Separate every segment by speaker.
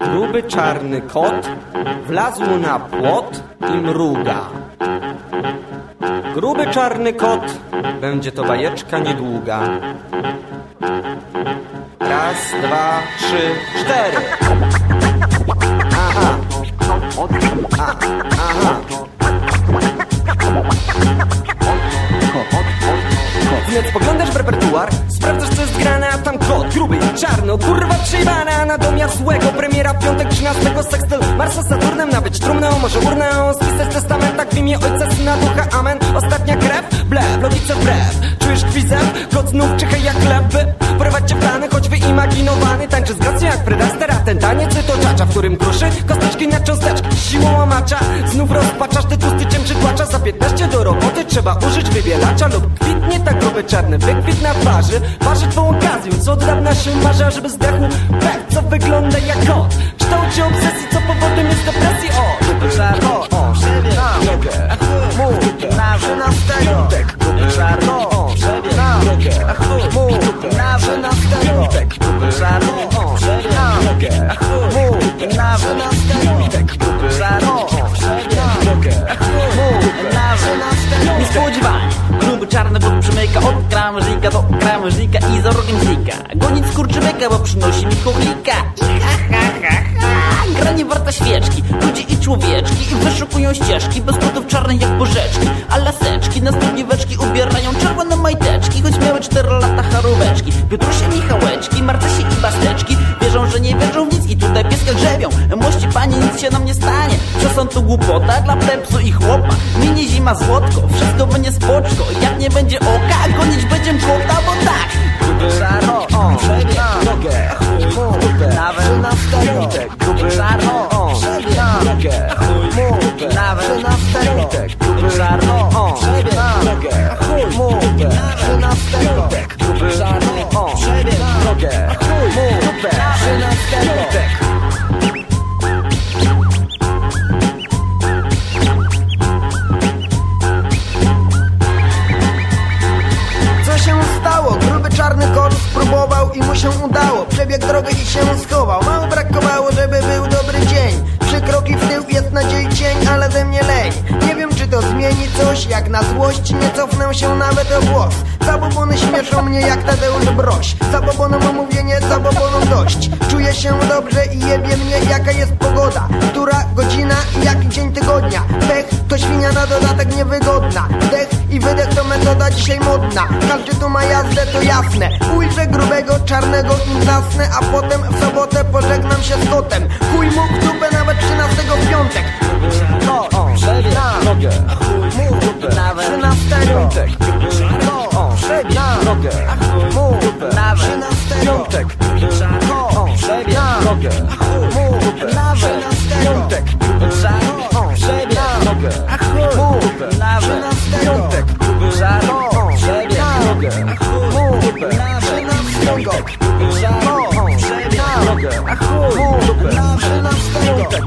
Speaker 1: Gruby czarny kot wlazł na płot i mruga. Gruby czarny kot, będzie to bajeczka niedługa. Raz, dwa, trzy, cztery. Aha. A, aha. Więc spoglądasz w repertuar, sprawdzasz co jest grane, a tam kot, gruby, czarno, kurwa trzymana Natomiast złego premiera piątek 13 sekstyl Marsa Saturnem nabyć trumnę, może urnę Spisać testament, tak w imię ojca, syna, ducha, amen. Ostatnia krew, blef, logice wbrew znów czyha jak lewy Porwać cię plany, choć wyimaginowany Tańczy z gracją jak Fred Astaire, a ten taniec to czacza W którym kruszy kosteczki na cząsteczki. Siłą łamacza, znów rozpaczasz Ty tłusty cię przytłacza, za 15 do roboty Trzeba użyć wybielacza lub kwitnie tak gruby czarny wykwit na twarzy Waży twą okazję, co od dawna się marzy Żeby zdechł pech, co wygląda jak kot. Kształcie obsesji, co powodem jest depresji. O, gruby czarno, o, przebieg, drogę Mów, na 13 piątek, gruby czarno, o, przebieg, drogę Mów, na 13 piątek, gruby czarno, o, przebieg, drogę Mów, na 13 piątek, gruby czarno, o, przebieg, drogę Mów, na 13
Speaker 2: Niespodziewanie Gruby czarny bóg przymyka od krawężnika do krawężnika i za rogiem znika Gonić skurczybyka, bo przynosi mi kochlika I ha ha ha ha warta świeczki. Ludzie i człowieczki i wyszukują ścieżki. Bez kotów czarnych jak porzeczki A laseczki na studnióweczki ubierają czerwone majteczki. Choć miały 4 lata charóweczki Piotrusie Michałeczki, Marcesie i Basteczki Wierzą, że nie wierzą w nic i tutaj pieska grzebią. Mości panie, nic się nam nie stanie. Przesąd to głupota dla plepsu i chłopa Minie zima złotko, wszystko będzie spoczko. Jak nie będzie oka, gonić będziem kota, bo tak.
Speaker 1: Gruby czarno, o, przebieg, drogę. Mów, nawet na piątek Gruby czarno, o, przebieg, drogę. Mów, nawet na piątek Gruby czarno, o, przebieg, drogę. Mów, nawet na piątek Gruby czarno, o, przebieg, drogę. Mów, nawet na piątek
Speaker 3: się schował to zmieni coś, jak na złość Nie cofnę się nawet o włos. Zabobony śmieszą mnie jak Tadeusz Broś. Zabobonom mówienie, zabobonom dość. Czuję się dobrze i jebie mnie jaka jest pogoda. Która godzina i jaki dzień tygodnia. Pech to świnia na dodatek niewygodna. Wdech i wydech to metoda dzisiaj modna. Każdy tu ma jazdę, to jasne. Ujrzę grubego, czarnego i zasnę A potem w sobotę pożegnam się z kotem. Chuj mu w dupę nawet 13 w piątek
Speaker 1: o, przebieg, drogę Mów, nawet. 13 piątek. O, przebieg, drogę Mów, nawet. 13 piątek. O, przebieg, drogę Mów, nawet. Piątek. O, przebieg, drogę Mów, nawet. Piątek. O, przebieg, drogę Mów, nawet piątek przebieg, drogę Mów, nawet piątek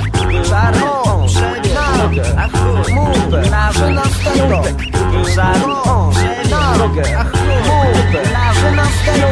Speaker 1: Czarno, przebieg, drogę Mów, nawet piątek Czarno, przebieg, drogę Mów, nawet piątek Gruby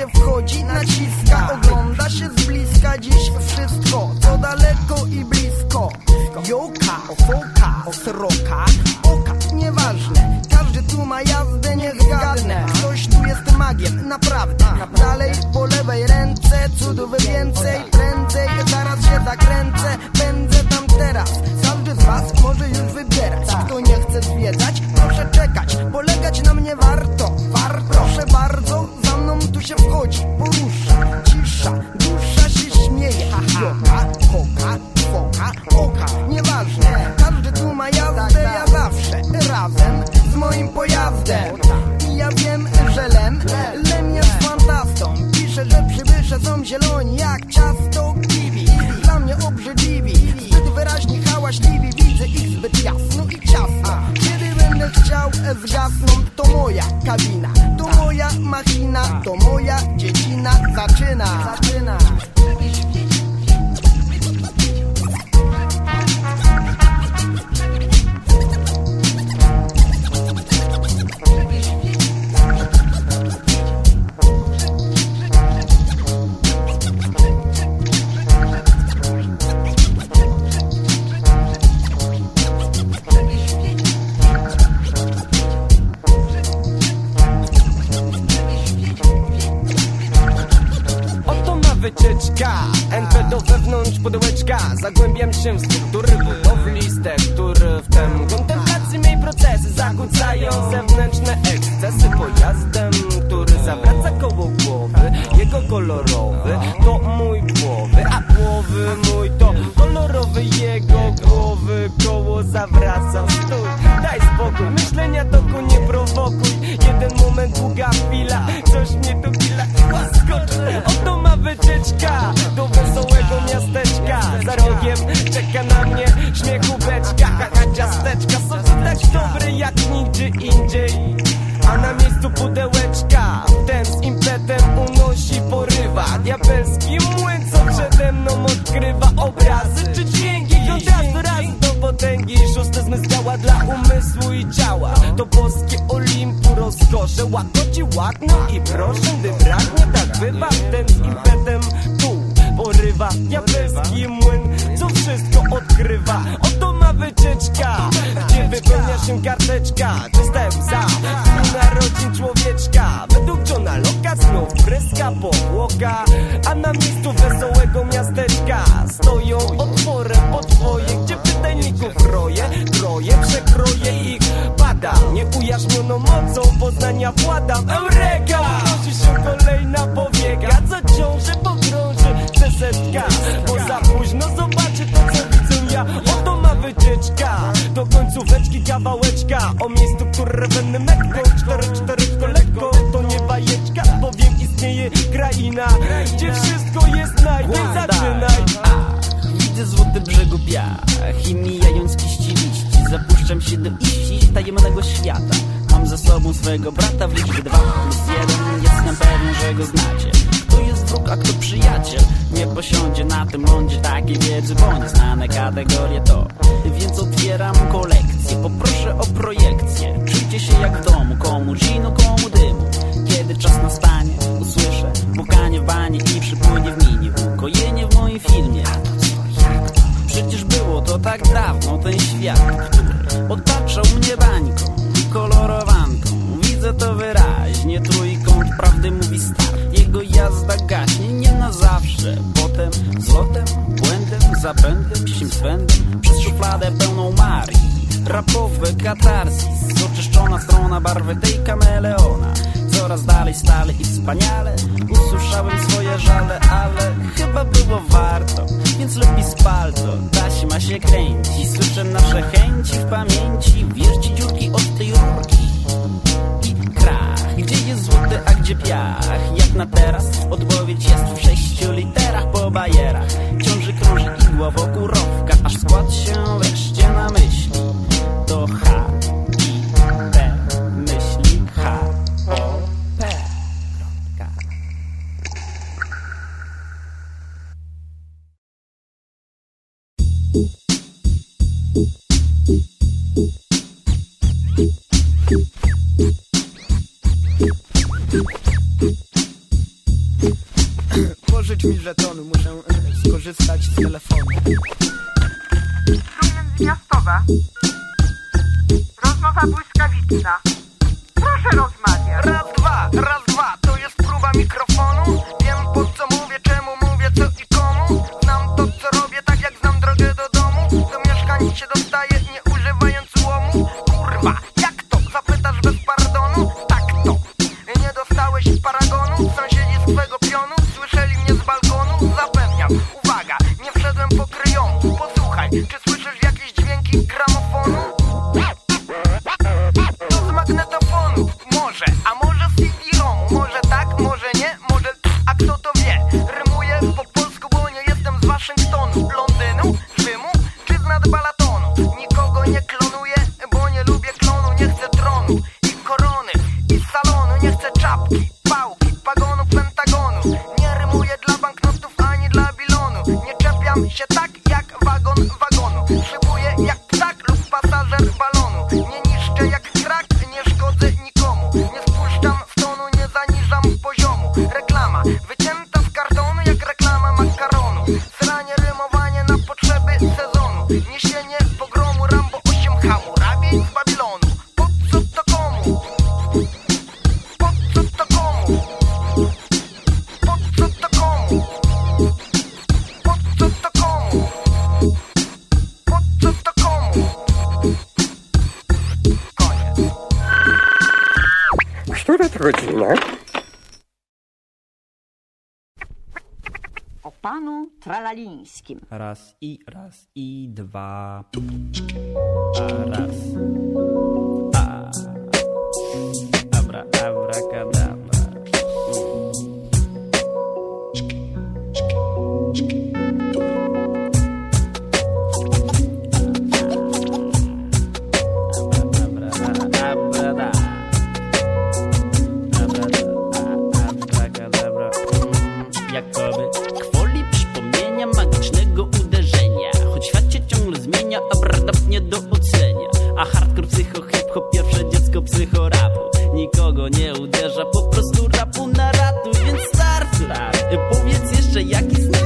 Speaker 3: się wchodzi, nacisnij są zieloni jak ciasto kiwi. Dla mnie obrzydliwi, zbyt wyraźnie hałaśliwi. Widzę ich zbyt jasno i ciasno. Kiedy będę chciał zgasną To moja kabina, to moja machina To moja dziedzina. Zaczyna, zaczyna.
Speaker 1: Zagłębiam się w struktury budowliste Które w tym kontemplacji mej procesy Zakłócają zewnętrzne ekscesy Pojazdem, który zawraca koło głowy Jego kolorowy forgive 8 karteczka, czy jestem za narodzin człowieczka. Według Johna Loka znów pryska podłoga A na miejscu wesołego miasteczka Stoją otworem podwoje Gdzie pytajników roje, troje Przekroje ich, pada Nieujaśnioną mocą poznania władam. Eureka! Rodzi się kolejna powieść Do końcóweczki kawałeczka O miejscu, które wenny mekką Cztery, cztery, to lekko. To nie bajeczka Bowiem istnieje kraina Gdzie wszystko jest najpierw Zaczynaj.
Speaker 2: Widzę złoty brzegu piach i mijając liści Zapuszczam się do iści tajemnego świata. Mam ze sobą swego brata w liczbie dwa plus jeden. Jestem pewien, że go znacie. Kto jest wróg, a kto przyjaciel? Nie posiądzie na tym lądzie takiej wiedzy Bo nieznane kategorie to. Więc otwieram kolekcję. Poproszę o projekcję. Czujcie się jak w domu. Komu ginu, komu dymu. Kiedy czas nastanie Usłyszę. Pukanie w banie I przypłynie w minie. Ukojenie w moim filmie Przecież było to tak dawno Ten świat, otaczał mnie bańką kolorowanką. Widzę to wyraźnie Trójkąt prawdy mówi start Jego jazda gaśnie nie na zawsze Potem zlotem, błędem, zapędem Sim swędem Przez szufladę pełną Marii Rapowe katarsis. Oczyszczona strona barwy tej kameleona Coraz dalej stale i wspaniale. Usłyszałem swoje żale, ale chyba było warto. Więc lepiej spal to, taśma się kręci. Słyszę nasze chęci w pamięci Wierzci dziurki od tej rurki. I krach, gdzie jest złoty, a gdzie piach? Jak na teraz odpowiedź jest w sześciu
Speaker 4: godzina?
Speaker 5: o panu Tralalińskim.
Speaker 2: Raz i raz i dwa. A raz. A. Abra. Abra, ciągle zmienia, a rap nie do ocenia A hardcore psycho hip-hop, pierwsze dziecko psychorapu. Nikogo nie uderza, po prostu rapu na ratu Więc start rap, powiedz jeszcze jaki znak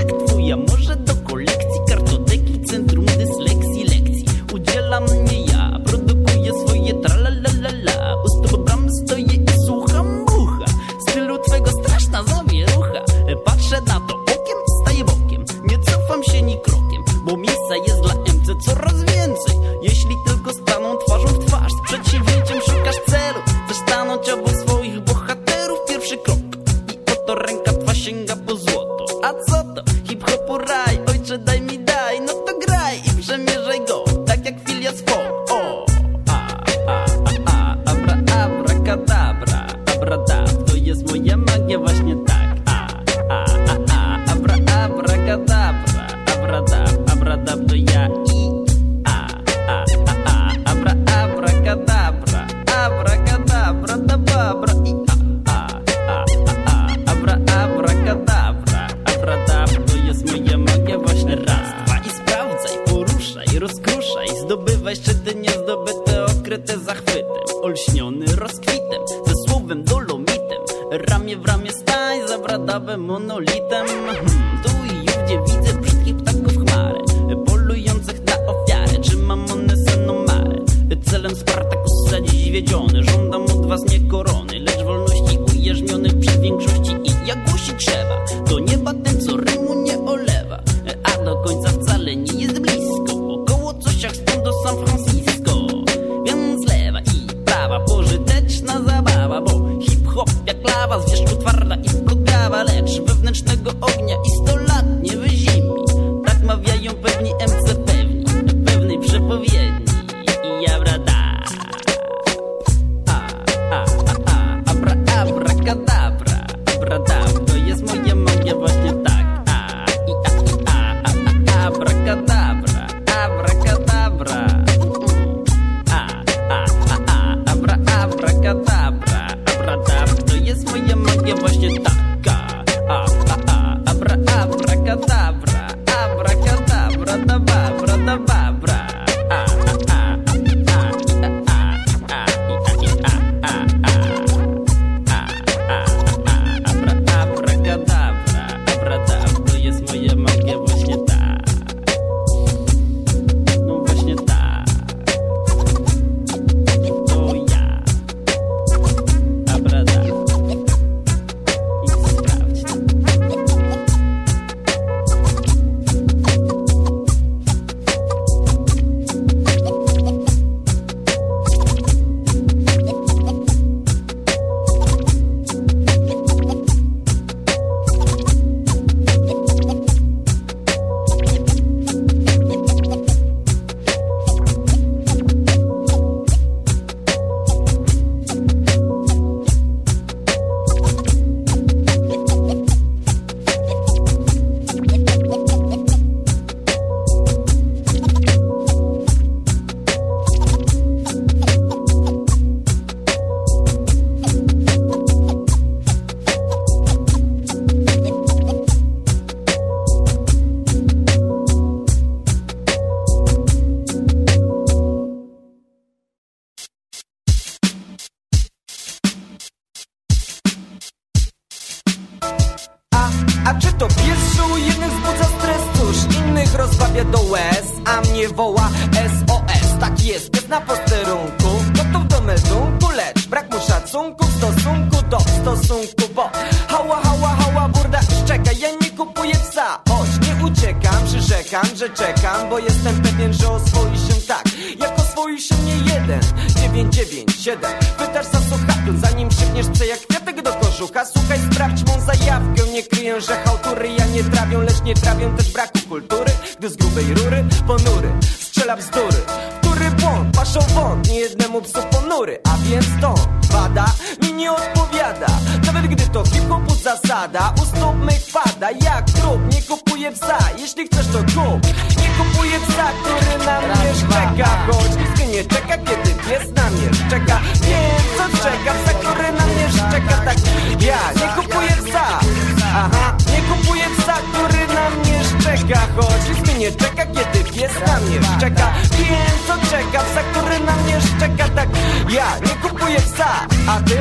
Speaker 2: lawa, z wierzchu twarda i plugawa Lecz wewnętrznego ognia i sto lat nie wyzimi Tak mawiają pewni MC
Speaker 1: woła SOS Tak jest, pies na posterunku, gotów do meldunku Lecz brak mu szacunku w stosunku do stosunku Bo hała, hała, hała, burda szczeka Ja nie kupuję psa, choć nie uciekam Przyrzekam, że czekam, bo jestem pewien, że oswoi się tak. Jak oswoi się nie jeden 997 Pytasz za słuchawkę, zanim szybniesz chce jak kwiatek do kożucha. Słuchaj, sprawdź mą zajawkę. Nie kryję, że hałtury ja nie trawią Lecz nie trawią też braku kultury. Gdy z grubej rury Strzela bzdury Który błąd, paszą wąt Nie jednemu psu ponury A więc to wada mi nie odpowiada. Nawet gdy to hip-hopu zasada U stóp mych pada. Jak trup Nie kupuję psa, jeśli chcesz to kup. Nie kupuję psa, który na mnie szczeka. Choć nikt nie czeka, kiedy pies na mnie szczeka. Wiem co czeka, psa, który na mnie szczeka. Tak ja nie czeka, kiedy pies na mnie szczeka. Wiem co czeka, psa, który na mnie szczeka. Tak ja nie kupuję psa, a ty?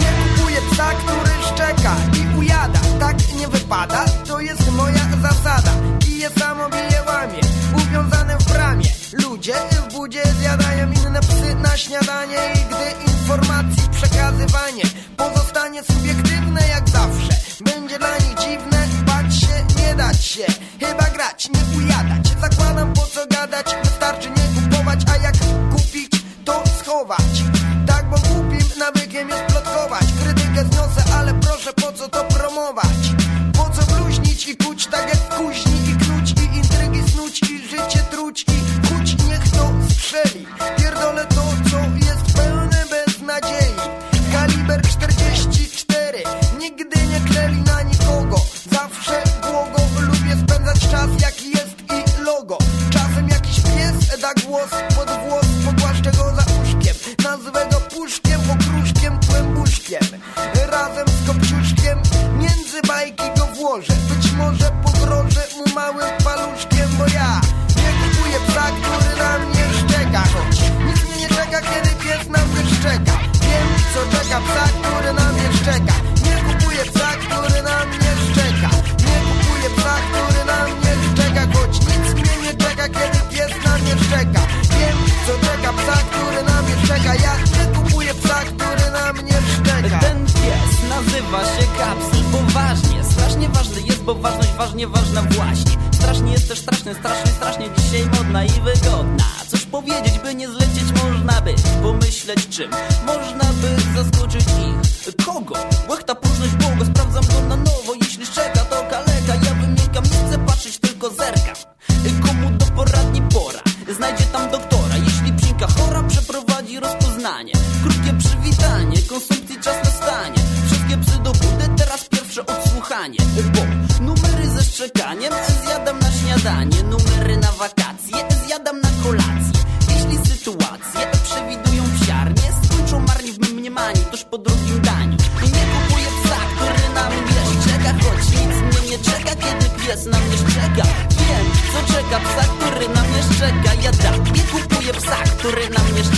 Speaker 3: Nie kupuję psa, który szczeka i ujada. Tak nie wypada, to jest moja zasada. I je samo bije łamie, uwiązane w bramie. Ludzie w budzie zjadają inne psy na śniadanie. I gdy informacji przekazywanie pozostanie subiektywne jak zawsze Będzie dla nich dziwne, bać się, nie dać się. Chyba grać, nie
Speaker 2: ważnie ważna właśnie Strasznie jest też straszny, strasznie, strasznie dzisiaj modna i wygodna. Coś powiedzieć, by nie zlecieć można by Pomyśleć czym można by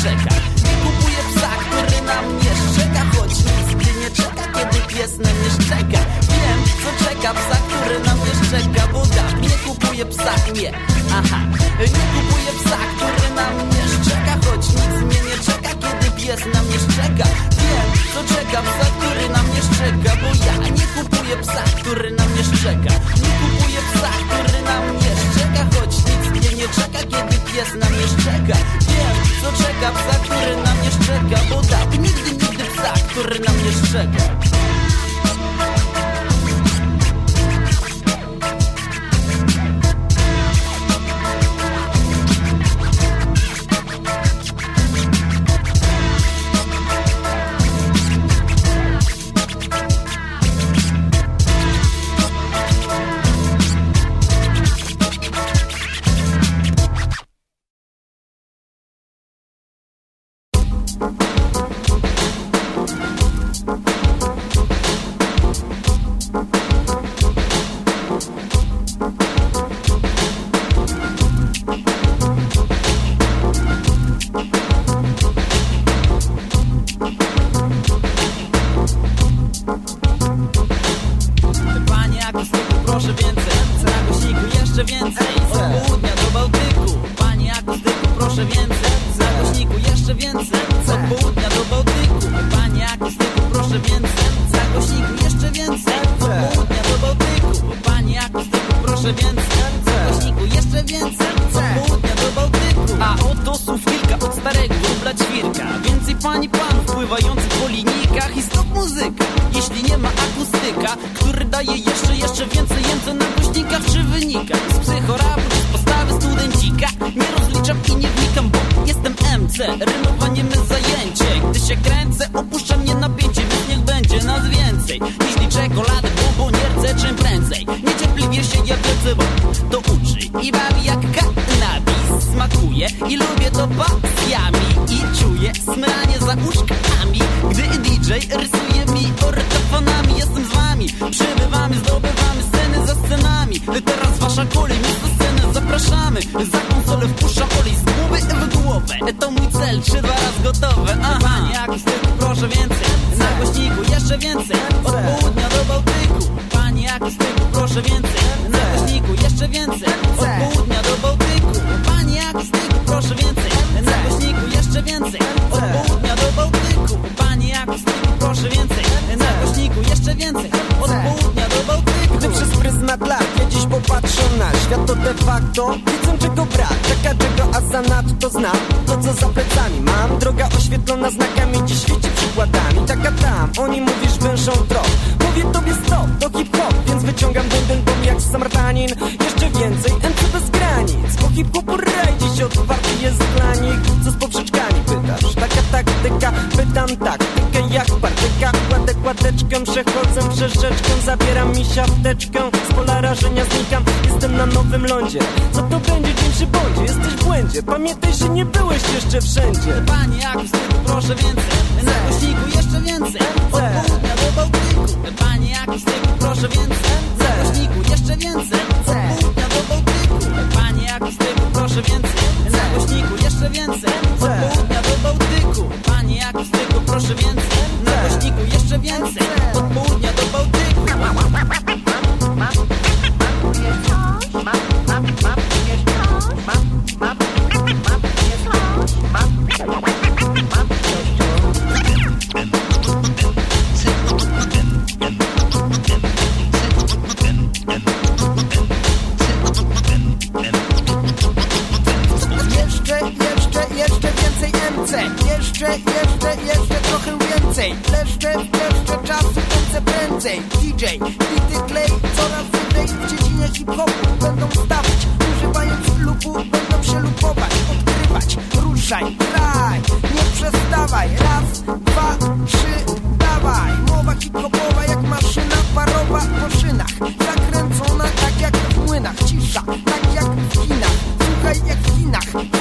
Speaker 2: szczeka Nie kupuję psa, który na mnie szczeka Choć nic mnie nie czeka, kiedy pies na mnie szczeka. Wiem, co czeka psa, który na mnie szczeka Bo dam, nie kupuję psa, nie. Aha, nie kupuję psa, który na mnie szczeka Choć nic mnie nie czeka, kiedy pies na mnie szczeka. Wiem, co czeka psa, który na mnie szczeka Bo ja nie kupuję psa, który na mnie szczeka. Nie kupuję psa, który na mnie szczeka Choć nic mnie nie czeka, kiedy pies na mnie szczeka więcej. Od południa do Bałtyku. Gdy
Speaker 1: przez pryzmat lat ja dziś popatrzę na świat To de facto widzę czego brak. Czeka czego, a zanadto znam To co za plecami mam. Droga oświetlona znakami Dziś świeci przykładami. Taka tam, oni mówisz wężą trop. Mówię tobie stop, to hip-hop Więc wyciągam dęden bom jak Samartanin Jeszcze więcej, MC bez granic. Bo hip-hopu raj dziś otwarty jest dla nich. Co z poprzeczkami pytasz? Taka taktyka, pytam taktykę jak partyka Kładę kładeczkę, przechodzę przez rzeczkę Zabieram mi siateczkę, z pola rażenia znikam Jestem na nowym lądzie. Co to będzie dzień przy bądzie? Jesteś w błędzie Pamiętaj, że nie byłeś jeszcze wszędzie.
Speaker 2: Panie, jakiś tylko proszę więcej. Na głośniku jeszcze więcej. Od południa do Bałtyku. Panie, jakiś tylko proszę więcej. Na głośniku jeszcze więcej. Od południa do Bałtyku. Panie, jakiś tylko proszę więcej
Speaker 3: tak jak w Chinach, słuchaj jak w Chinach